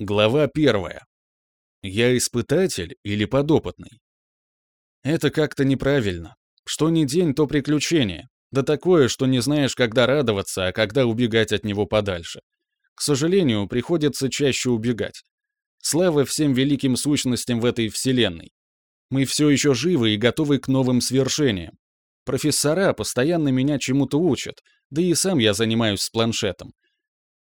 Глава первая. Я испытатель или подопытный? Это как-то неправильно. Что ни день, то приключение. Да такое, что не знаешь, когда радоваться, а когда убегать от него подальше. К сожалению, приходится чаще убегать. Слава всем великим сущностям в этой вселенной. Мы все еще живы и готовы к новым свершениям. Профессора постоянно меня чему-то учат, да и сам я занимаюсь с планшетом.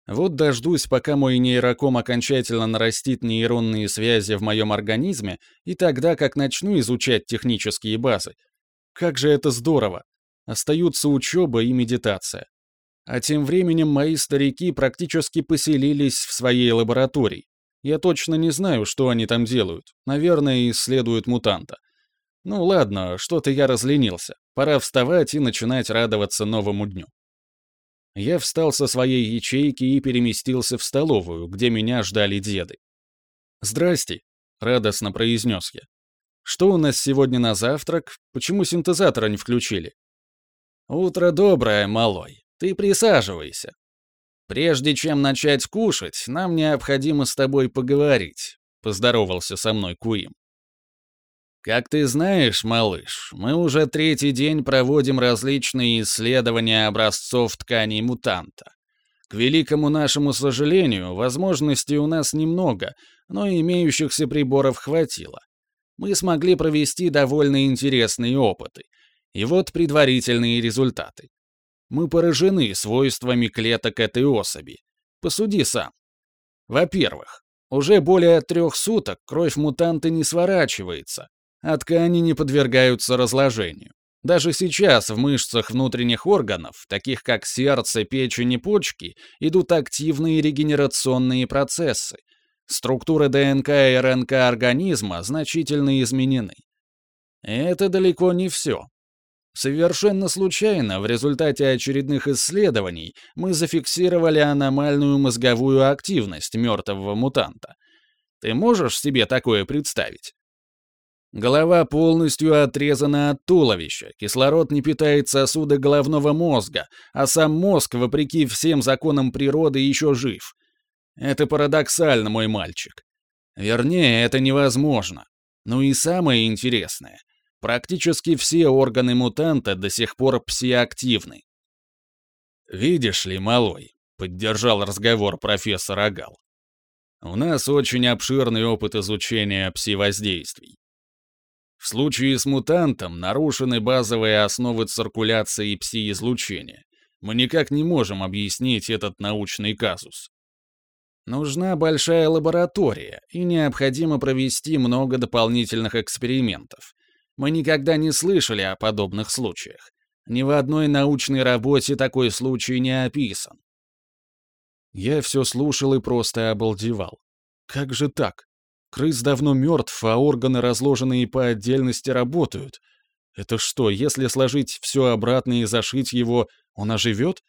Вот дождусь, пока мой нейроком окончательно нарастит нейронные связи в моем организме, и тогда как начну изучать технические базы. Как же это здорово! Остаются учеба и медитация. А тем временем мои старики практически поселились в своей лаборатории. Я точно не знаю, что они там делают. Наверное, исследуют мутанта. Ну ладно, что-то я разленился. Пора вставать и начинать радоваться новому дню. Я встал со своей ячейки и переместился в столовую, где меня ждали деды. «Здрасте», — радостно произнес я. «Что у нас сегодня на завтрак? Почему синтезатора не включили?» «Утро доброе, малой. Ты присаживайся. Прежде чем начать кушать, нам необходимо с тобой поговорить», — поздоровался со мной Куим. Как ты знаешь, малыш, мы уже третий день проводим различные исследования образцов тканей мутанта. К великому нашему сожалению, возможностей у нас немного, но имеющихся приборов хватило. Мы смогли провести довольно интересные опыты. И вот предварительные результаты. Мы поражены свойствами клеток этой особи. Посуди сам. Во-первых, уже более трех суток кровь мутанта не сворачивается, а ткани не подвергаются разложению. Даже сейчас в мышцах внутренних органов, таких как сердце, печень и почки, идут активные регенерационные процессы. Структуры ДНК и РНК организма значительно изменены. это далеко не все. Совершенно случайно, в результате очередных исследований, мы зафиксировали аномальную мозговую активность мертвого мутанта. Ты можешь себе такое представить? Голова полностью отрезана от туловища, кислород не питает сосуды головного мозга, а сам мозг, вопреки всем законам природы, еще жив. Это парадоксально, мой мальчик. Вернее, это невозможно. Ну и самое интересное. Практически все органы мутанта до сих пор псиактивны. «Видишь ли, малой», — поддержал разговор профессор Агал, «у нас очень обширный опыт изучения пси-воздействий. В случае с мутантом нарушены базовые основы циркуляции пси-излучения. Мы никак не можем объяснить этот научный казус. Нужна большая лаборатория, и необходимо провести много дополнительных экспериментов. Мы никогда не слышали о подобных случаях. Ни в одной научной работе такой случай не описан. Я все слушал и просто обалдевал. Как же так? Крыс давно мертв, а органы, разложенные по отдельности, работают. Это что, если сложить все обратно и зашить его, он оживет?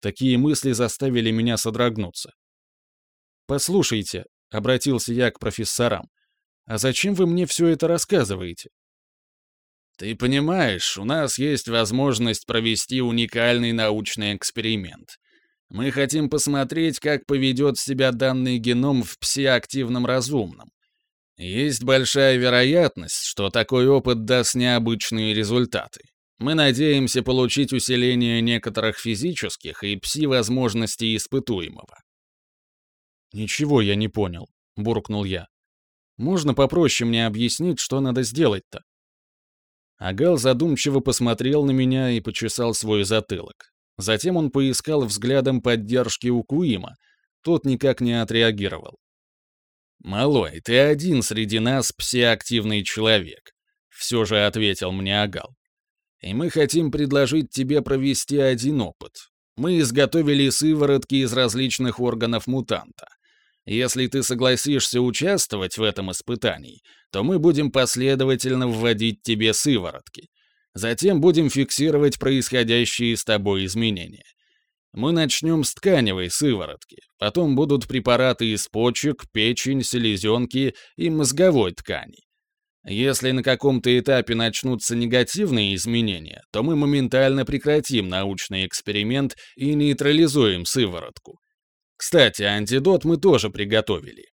Такие мысли заставили меня содрогнуться. «Послушайте», — обратился я к профессорам, «а зачем вы мне все это рассказываете?» «Ты понимаешь, у нас есть возможность провести уникальный научный эксперимент. Мы хотим посмотреть, как поведет себя данный геном в псиактивном разумном. Есть большая вероятность, что такой опыт даст необычные результаты. Мы надеемся получить усиление некоторых физических и пси-возможностей испытуемого. «Ничего я не понял», — буркнул я. «Можно попроще мне объяснить, что надо сделать-то?» Агал задумчиво посмотрел на меня и почесал свой затылок. Затем он поискал взглядом поддержки у Куима. Тот никак не отреагировал. «Малой, ты один среди нас псиактивный человек», — все же ответил мне Агал. «И мы хотим предложить тебе провести один опыт. Мы изготовили сыворотки из различных органов мутанта. Если ты согласишься участвовать в этом испытании, то мы будем последовательно вводить тебе сыворотки. Затем будем фиксировать происходящие с тобой изменения. Мы начнем с тканевой сыворотки, потом будут препараты из почек, печень, селезенки и мозговой ткани. Если на каком-то этапе начнутся негативные изменения, то мы моментально прекратим научный эксперимент и нейтрализуем сыворотку. Кстати, антидот мы тоже приготовили.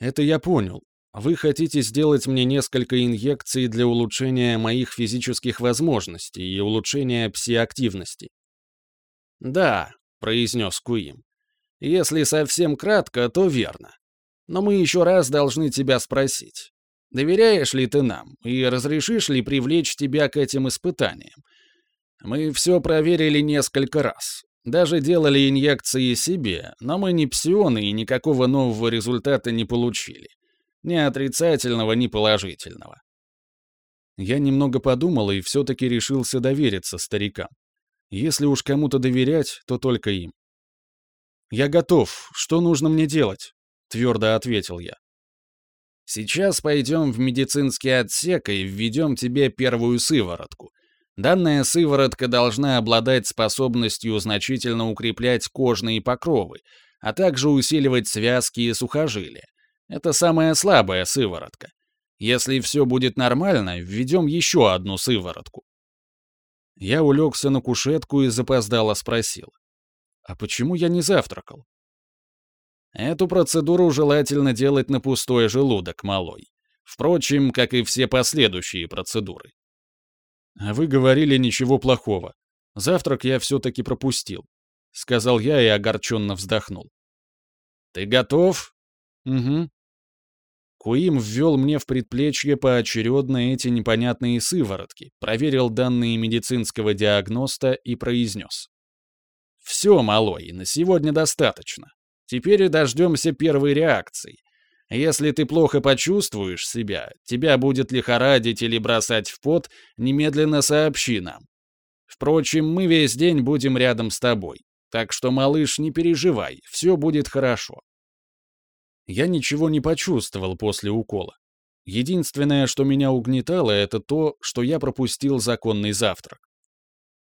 Это я понял. Вы хотите сделать мне несколько инъекций для улучшения моих физических возможностей и улучшения псиактивности. Да, произнес Куим. Если совсем кратко, то верно. Но мы еще раз должны тебя спросить. Доверяешь ли ты нам и разрешишь ли привлечь тебя к этим испытаниям? Мы все проверили несколько раз. Даже делали инъекции себе, но мы не псионы и никакого нового результата не получили. Ни отрицательного, ни положительного. Я немного подумал и все-таки решился довериться старикам. Если уж кому-то доверять, то только им. «Я готов. Что нужно мне делать?» — твердо ответил я. «Сейчас пойдем в медицинский отсек и введем тебе первую сыворотку. Данная сыворотка должна обладать способностью значительно укреплять кожные покровы, а также усиливать связки и сухожилия. Это самая слабая сыворотка. Если все будет нормально, введем еще одну сыворотку. Я улегся на кушетку и запоздало спросил. А почему я не завтракал? Эту процедуру желательно делать на пустой желудок, малой. Впрочем, как и все последующие процедуры. А вы говорили ничего плохого. Завтрак я все-таки пропустил. Сказал я и огорченно вздохнул. Ты готов? Угу. Куим ввел мне в предплечье поочередно эти непонятные сыворотки, проверил данные медицинского диагноста и произнес. «Все, малой, на сегодня достаточно. Теперь дождемся первой реакции. Если ты плохо почувствуешь себя, тебя будет лихорадить или бросать в пот, немедленно сообщи нам. Впрочем, мы весь день будем рядом с тобой. Так что, малыш, не переживай, все будет хорошо. Я ничего не почувствовал после укола. Единственное, что меня угнетало, это то, что я пропустил законный завтрак.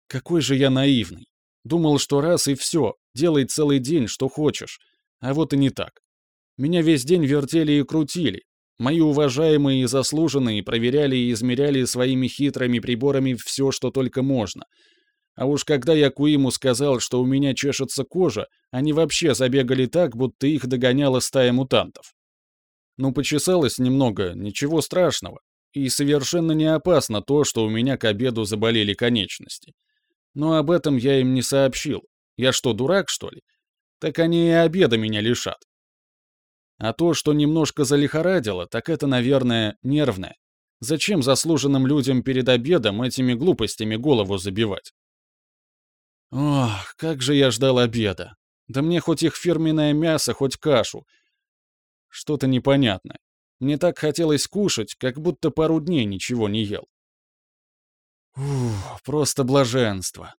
Какой же я наивный. Думал, что раз и все, делай целый день, что хочешь. А вот и не так. Меня весь день вертели и крутили. Мои уважаемые и заслуженные проверяли и измеряли своими хитрыми приборами все, что только можно — а уж когда я Куиму сказал, что у меня чешется кожа, они вообще забегали так, будто их догоняла стая мутантов. Ну, почесалось немного, ничего страшного. И совершенно не опасно то, что у меня к обеду заболели конечности. Но об этом я им не сообщил. Я что, дурак, что ли? Так они и обеда меня лишат. А то, что немножко залихорадило, так это, наверное, нервное. Зачем заслуженным людям перед обедом этими глупостями голову забивать? Ох, как же я ждал обеда. Да мне хоть их фирменное мясо, хоть кашу. Что-то непонятное. Мне так хотелось кушать, как будто пару дней ничего не ел. Ух, просто блаженство.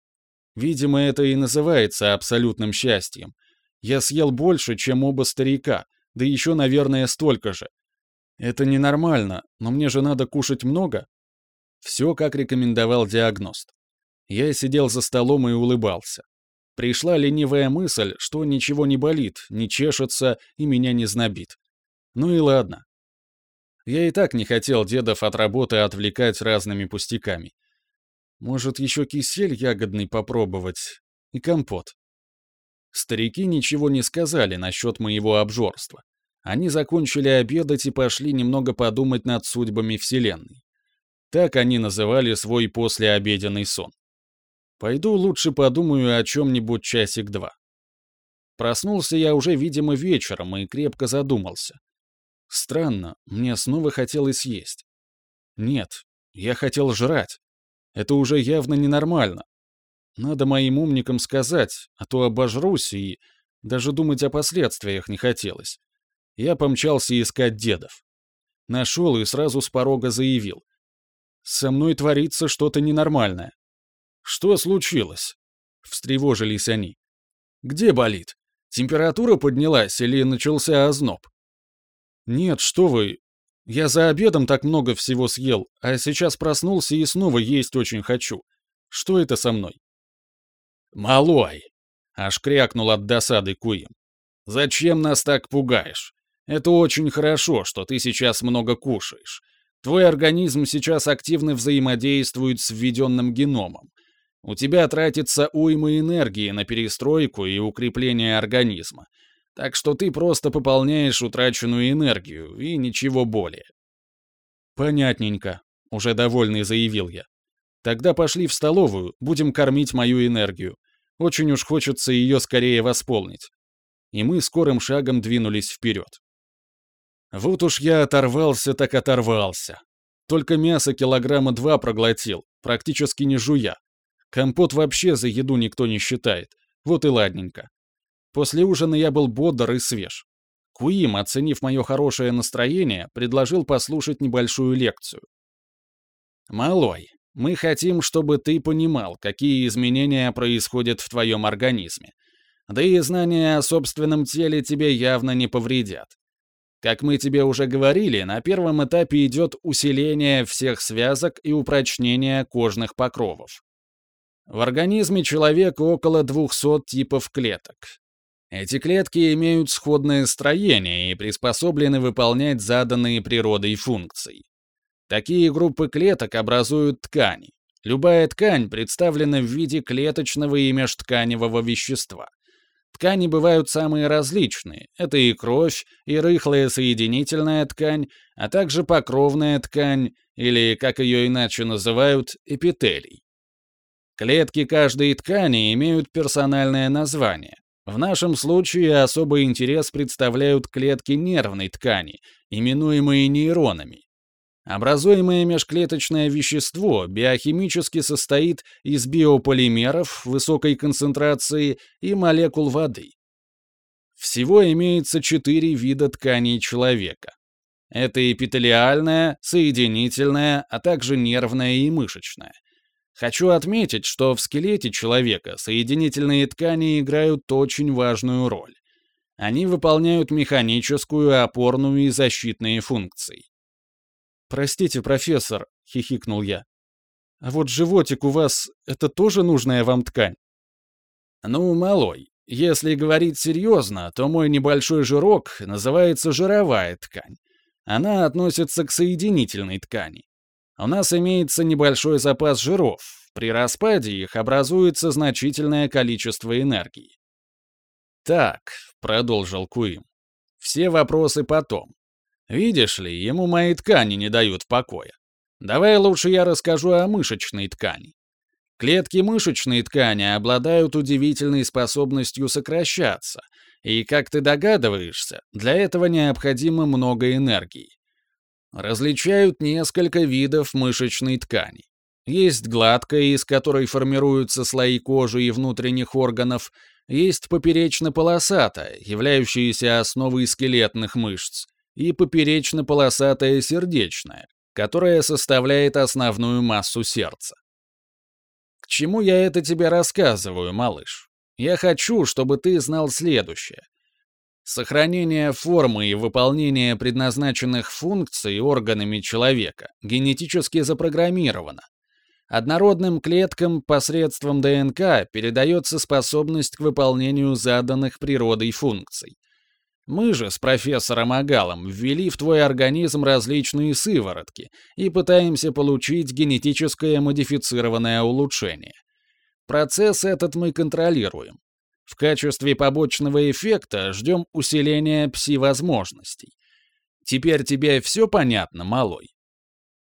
Видимо, это и называется абсолютным счастьем. Я съел больше, чем оба старика, да еще, наверное, столько же. Это ненормально, но мне же надо кушать много. Все, как рекомендовал диагност. Я сидел за столом и улыбался. Пришла ленивая мысль, что ничего не болит, не чешется и меня не знобит. Ну и ладно. Я и так не хотел дедов от работы отвлекать разными пустяками. Может, еще кисель ягодный попробовать и компот. Старики ничего не сказали насчет моего обжорства. Они закончили обедать и пошли немного подумать над судьбами Вселенной. Так они называли свой послеобеденный сон. Пойду лучше подумаю о чем-нибудь часик-два. Проснулся я уже, видимо, вечером и крепко задумался. Странно, мне снова хотелось есть. Нет, я хотел жрать. Это уже явно ненормально. Надо моим умникам сказать, а то обожрусь и даже думать о последствиях не хотелось. Я помчался искать дедов. Нашел и сразу с порога заявил. Со мной творится что-то ненормальное. «Что случилось?» — встревожились они. «Где болит? Температура поднялась или начался озноб?» «Нет, что вы. Я за обедом так много всего съел, а сейчас проснулся и снова есть очень хочу. Что это со мной?» «Малой!» — аж крякнул от досады Куим. «Зачем нас так пугаешь? Это очень хорошо, что ты сейчас много кушаешь. Твой организм сейчас активно взаимодействует с введенным геномом. У тебя тратится уйма энергии на перестройку и укрепление организма. Так что ты просто пополняешь утраченную энергию и ничего более. Понятненько, уже довольный заявил я. Тогда пошли в столовую, будем кормить мою энергию. Очень уж хочется ее скорее восполнить. И мы скорым шагом двинулись вперед. Вот уж я оторвался, так оторвался. Только мясо килограмма два проглотил, практически не жуя. Компот вообще за еду никто не считает. Вот и ладненько. После ужина я был бодр и свеж. Куим, оценив мое хорошее настроение, предложил послушать небольшую лекцию. «Малой, мы хотим, чтобы ты понимал, какие изменения происходят в твоем организме. Да и знания о собственном теле тебе явно не повредят. Как мы тебе уже говорили, на первом этапе идет усиление всех связок и упрочнение кожных покровов. В организме человека около 200 типов клеток. Эти клетки имеют сходное строение и приспособлены выполнять заданные природой функции. Такие группы клеток образуют ткани. Любая ткань представлена в виде клеточного и межтканевого вещества. Ткани бывают самые различные. Это и кровь, и рыхлая соединительная ткань, а также покровная ткань, или, как ее иначе называют, эпителий. Клетки каждой ткани имеют персональное название. В нашем случае особый интерес представляют клетки нервной ткани, именуемые нейронами. Образуемое межклеточное вещество биохимически состоит из биополимеров высокой концентрации и молекул воды. Всего имеется четыре вида тканей человека. Это эпителиальная, соединительная, а также нервная и мышечная. Хочу отметить, что в скелете человека соединительные ткани играют очень важную роль. Они выполняют механическую, опорную и защитные функции. «Простите, профессор», — хихикнул я. «А вот животик у вас — это тоже нужная вам ткань?» «Ну, малой, если говорить серьезно, то мой небольшой жирок называется жировая ткань. Она относится к соединительной ткани. У нас имеется небольшой запас жиров. При распаде их образуется значительное количество энергии. «Так», — продолжил Куим, — «все вопросы потом. Видишь ли, ему мои ткани не дают покоя. Давай лучше я расскажу о мышечной ткани. Клетки мышечной ткани обладают удивительной способностью сокращаться, и, как ты догадываешься, для этого необходимо много энергии. Различают несколько видов мышечной ткани. Есть гладкая, из которой формируются слои кожи и внутренних органов, есть поперечно-полосатая, являющаяся основой скелетных мышц, и поперечно-полосатая сердечная, которая составляет основную массу сердца. К чему я это тебе рассказываю, малыш? Я хочу, чтобы ты знал следующее. Сохранение формы и выполнение предназначенных функций органами человека генетически запрограммировано. Однородным клеткам посредством ДНК передается способность к выполнению заданных природой функций. Мы же с профессором Агалом ввели в твой организм различные сыворотки и пытаемся получить генетическое модифицированное улучшение. Процесс этот мы контролируем. В качестве побочного эффекта ждем усиления пси-возможностей. Теперь тебе все понятно, малой?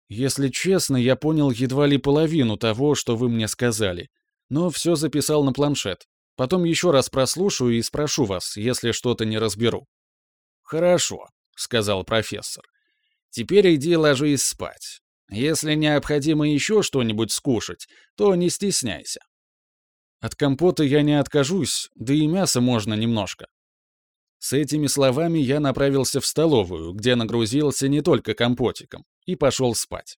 Если честно, я понял едва ли половину того, что вы мне сказали, но все записал на планшет. Потом еще раз прослушаю и спрошу вас, если что-то не разберу». «Хорошо», — сказал профессор. «Теперь иди ложись спать. Если необходимо еще что-нибудь скушать, то не стесняйся». «От компота я не откажусь, да и мяса можно немножко». С этими словами я направился в столовую, где нагрузился не только компотиком, и пошел спать.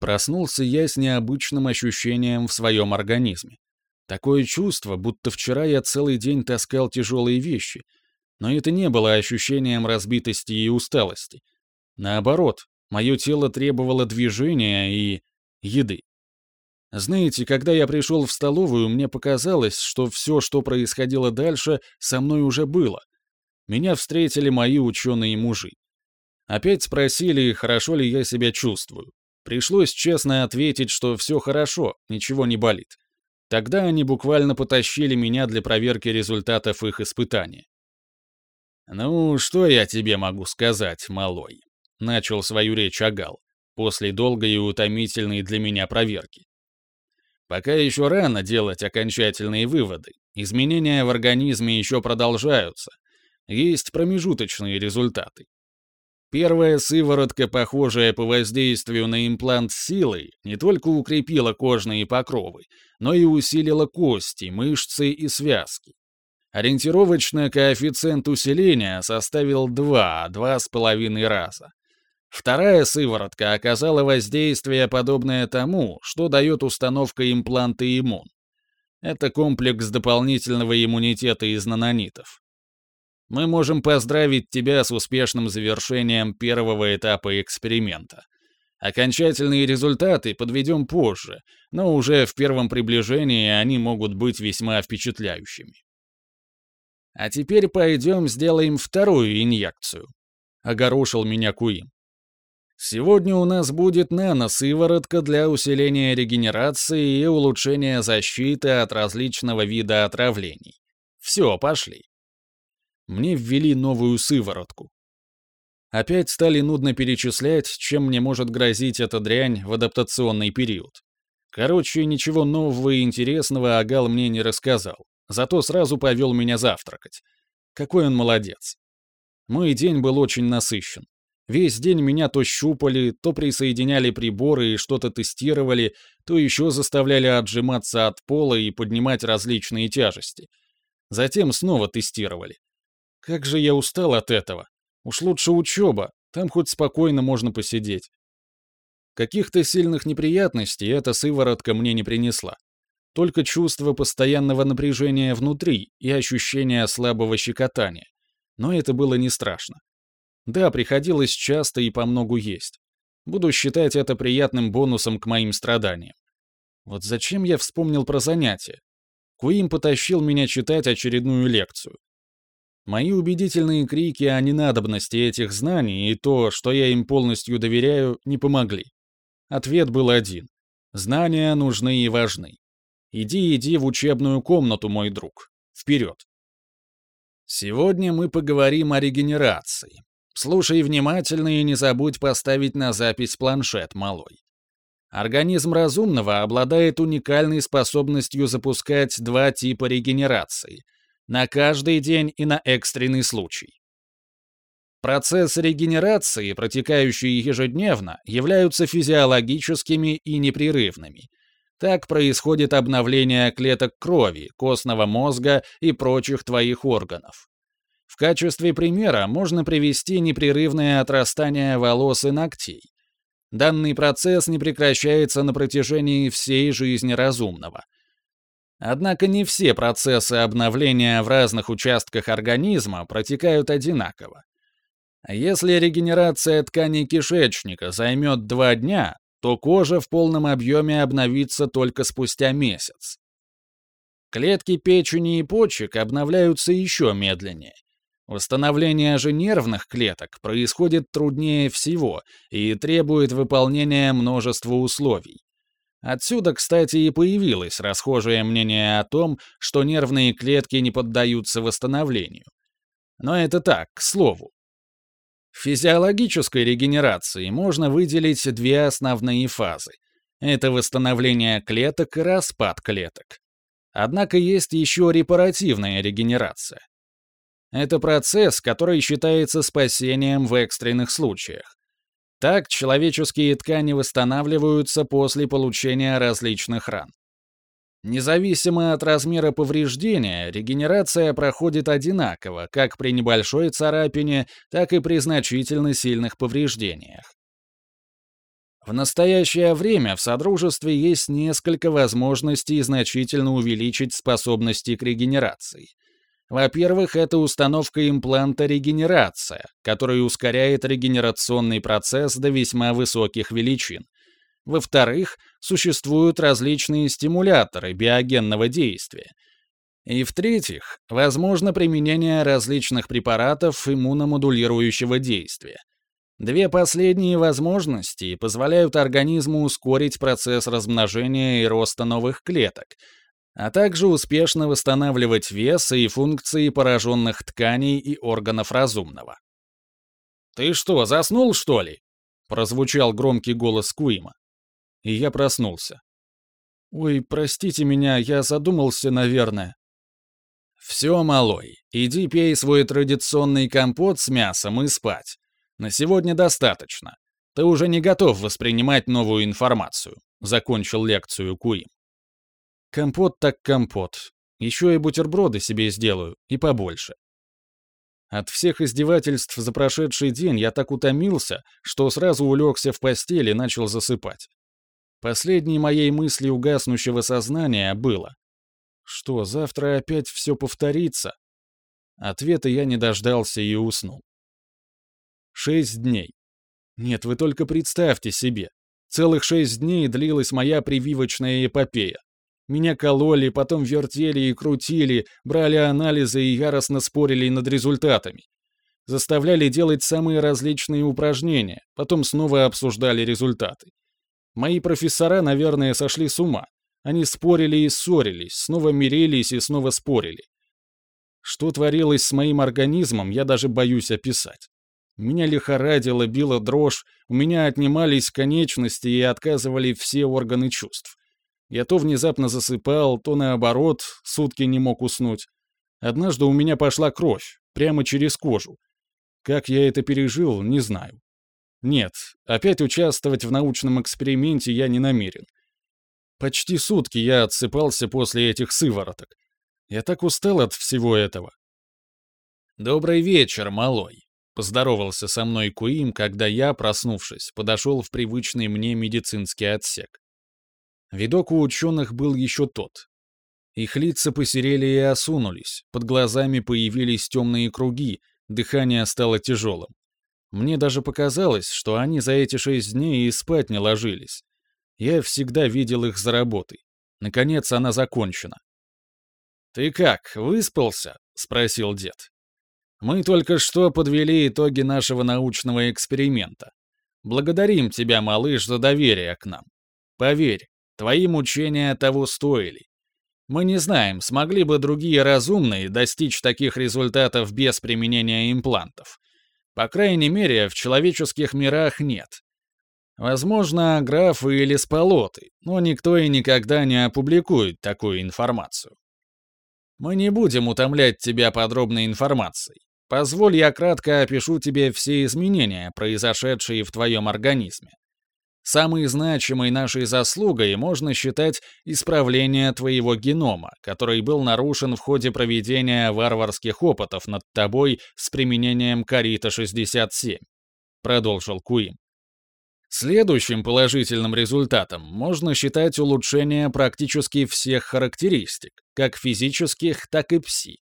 Проснулся я с необычным ощущением в своем организме. Такое чувство, будто вчера я целый день таскал тяжелые вещи, но это не было ощущением разбитости и усталости. Наоборот, мое тело требовало движения и... еды. Знаете, когда я пришел в столовую, мне показалось, что все, что происходило дальше, со мной уже было. Меня встретили мои ученые-мужи. Опять спросили, хорошо ли я себя чувствую. Пришлось честно ответить, что все хорошо, ничего не болит. Тогда они буквально потащили меня для проверки результатов их испытания. «Ну, что я тебе могу сказать, малой?» — начал свою речь Агал, после долгой и утомительной для меня проверки. «Пока еще рано делать окончательные выводы. Изменения в организме еще продолжаются. Есть промежуточные результаты. Первая сыворотка, похожая по воздействию на имплант силой, не только укрепила кожные покровы, но и усилила кости, мышцы и связки. Ориентировочно коэффициент усиления составил 2, 2,5 раза. Вторая сыворотка оказала воздействие, подобное тому, что дает установка импланта иммун. Это комплекс дополнительного иммунитета из нанонитов. Мы можем поздравить тебя с успешным завершением первого этапа эксперимента. Окончательные результаты подведем позже, но уже в первом приближении они могут быть весьма впечатляющими. А теперь пойдем сделаем вторую инъекцию. Огорошил меня Куим. Сегодня у нас будет наносыворотка для усиления регенерации и улучшения защиты от различного вида отравлений. Все, пошли мне ввели новую сыворотку. Опять стали нудно перечислять, чем мне может грозить эта дрянь в адаптационный период. Короче, ничего нового и интересного Агал мне не рассказал, зато сразу повел меня завтракать. Какой он молодец. Мой день был очень насыщен. Весь день меня то щупали, то присоединяли приборы и что-то тестировали, то еще заставляли отжиматься от пола и поднимать различные тяжести. Затем снова тестировали. Как же я устал от этого. Уж лучше учеба, там хоть спокойно можно посидеть. Каких-то сильных неприятностей эта сыворотка мне не принесла. Только чувство постоянного напряжения внутри и ощущение слабого щекотания. Но это было не страшно. Да, приходилось часто и по многу есть. Буду считать это приятным бонусом к моим страданиям. Вот зачем я вспомнил про занятия? Куим потащил меня читать очередную лекцию. Мои убедительные крики о ненадобности этих знаний и то, что я им полностью доверяю, не помогли. Ответ был один. Знания нужны и важны. Иди, иди в учебную комнату, мой друг. Вперед. Сегодня мы поговорим о регенерации. Слушай внимательно и не забудь поставить на запись планшет, малой. Организм разумного обладает уникальной способностью запускать два типа регенерации — на каждый день и на экстренный случай. Процессы регенерации, протекающие ежедневно, являются физиологическими и непрерывными. Так происходит обновление клеток крови, костного мозга и прочих твоих органов. В качестве примера можно привести непрерывное отрастание волос и ногтей. Данный процесс не прекращается на протяжении всей жизни разумного – Однако не все процессы обновления в разных участках организма протекают одинаково. Если регенерация тканей кишечника займет два дня, то кожа в полном объеме обновится только спустя месяц. Клетки печени и почек обновляются еще медленнее. Восстановление же нервных клеток происходит труднее всего и требует выполнения множества условий. Отсюда, кстати, и появилось расхожее мнение о том, что нервные клетки не поддаются восстановлению. Но это так, к слову. В физиологической регенерации можно выделить две основные фазы. Это восстановление клеток и распад клеток. Однако есть еще репаративная регенерация. Это процесс, который считается спасением в экстренных случаях. Так человеческие ткани восстанавливаются после получения различных ран. Независимо от размера повреждения, регенерация проходит одинаково, как при небольшой царапине, так и при значительно сильных повреждениях. В настоящее время в Содружестве есть несколько возможностей значительно увеличить способности к регенерации. Во-первых, это установка импланта регенерация, который ускоряет регенерационный процесс до весьма высоких величин. Во-вторых, существуют различные стимуляторы биогенного действия. И в-третьих, возможно применение различных препаратов иммуномодулирующего действия. Две последние возможности позволяют организму ускорить процесс размножения и роста новых клеток, а также успешно восстанавливать вес и функции пораженных тканей и органов разумного. «Ты что, заснул, что ли?» — прозвучал громкий голос Куима. И я проснулся. «Ой, простите меня, я задумался, наверное». «Все, малой, иди пей свой традиционный компот с мясом и спать. На сегодня достаточно. Ты уже не готов воспринимать новую информацию», — закончил лекцию Куим. «Компот так компот. Еще и бутерброды себе сделаю, и побольше». От всех издевательств за прошедший день я так утомился, что сразу улегся в постель и начал засыпать. Последней моей мыслью гаснущего сознания было. Что, завтра опять все повторится? Ответа я не дождался и уснул. Шесть дней. Нет, вы только представьте себе. Целых шесть дней длилась моя прививочная эпопея. Меня кололи, потом вертели и крутили, брали анализы и яростно спорили над результатами. Заставляли делать самые различные упражнения, потом снова обсуждали результаты. Мои профессора, наверное, сошли с ума. Они спорили и ссорились, снова мирились и снова спорили. Что творилось с моим организмом, я даже боюсь описать. Меня лихорадило, била дрожь, у меня отнимались конечности и отказывали все органы чувств. Я то внезапно засыпал, то наоборот, сутки не мог уснуть. Однажды у меня пошла кровь, прямо через кожу. Как я это пережил, не знаю. Нет, опять участвовать в научном эксперименте я не намерен. Почти сутки я отсыпался после этих сывороток. Я так устал от всего этого. «Добрый вечер, малой», — поздоровался со мной Куим, когда я, проснувшись, подошел в привычный мне медицинский отсек. Видок у ученых был еще тот. Их лица посерели и осунулись, под глазами появились темные круги, дыхание стало тяжелым. Мне даже показалось, что они за эти шесть дней и спать не ложились. Я всегда видел их за работой. Наконец она закончена. «Ты как, выспался?» — спросил дед. «Мы только что подвели итоги нашего научного эксперимента. Благодарим тебя, малыш, за доверие к нам. Поверь, твои мучения того стоили. Мы не знаем, смогли бы другие разумные достичь таких результатов без применения имплантов. По крайней мере, в человеческих мирах нет. Возможно, графы или сполоты, но никто и никогда не опубликует такую информацию. Мы не будем утомлять тебя подробной информацией. Позволь я кратко опишу тебе все изменения, произошедшие в твоем организме. Самой значимой нашей заслугой можно считать исправление твоего генома, который был нарушен в ходе проведения варварских опытов над тобой с применением Карита-67, продолжил Куим. Следующим положительным результатом можно считать улучшение практически всех характеристик, как физических, так и пси.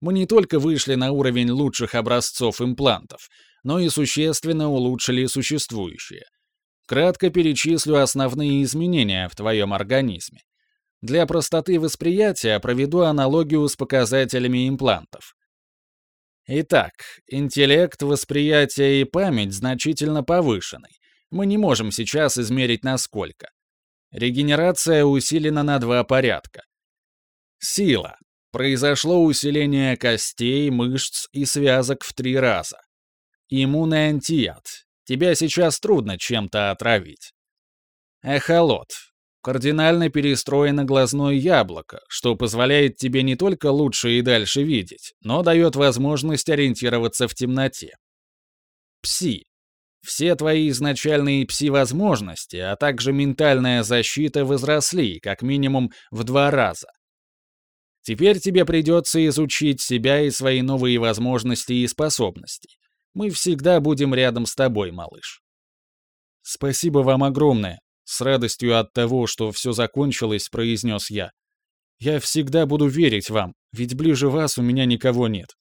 Мы не только вышли на уровень лучших образцов имплантов, но и существенно улучшили существующие, Кратко перечислю основные изменения в твоем организме. Для простоты восприятия проведу аналогию с показателями имплантов. Итак, интеллект, восприятие и память значительно повышены. Мы не можем сейчас измерить насколько. Регенерация усилена на два порядка. Сила. Произошло усиление костей, мышц и связок в три раза. Иммунный антият. Тебя сейчас трудно чем-то отравить. Эхолот. Кардинально перестроено глазное яблоко, что позволяет тебе не только лучше и дальше видеть, но дает возможность ориентироваться в темноте. Пси. Все твои изначальные пси-возможности, а также ментальная защита возросли, как минимум, в два раза. Теперь тебе придется изучить себя и свои новые возможности и способности. Мы всегда будем рядом с тобой, малыш. Спасибо вам огромное, с радостью от того, что все закончилось, произнес я. Я всегда буду верить вам, ведь ближе вас у меня никого нет.